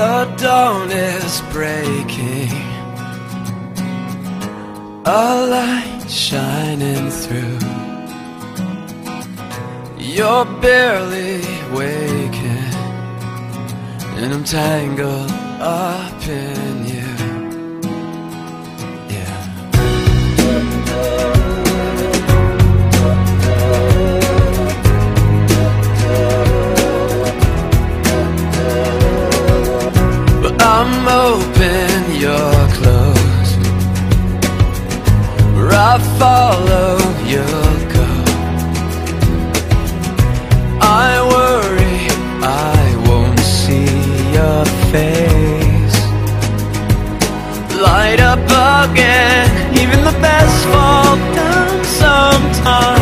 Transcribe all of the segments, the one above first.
The dawn is breaking, a light shining through. You're barely waking, and I'm tangled up in you. Light up again, even the best fall down sometime.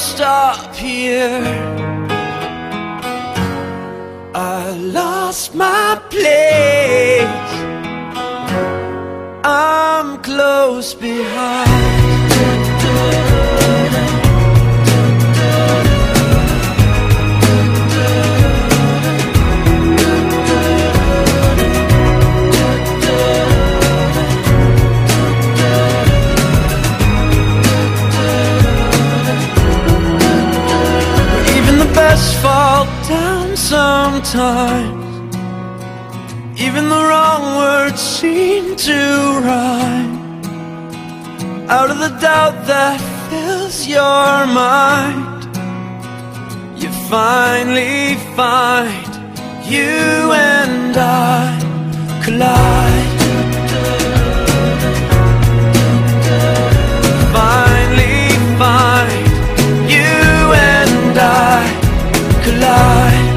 Stop here. I lost my place. I'm close behind. Sometimes. Even the wrong words seem to rhyme. Out of the doubt that fills your mind, you finally find you and I collide. Finally find you and I collide.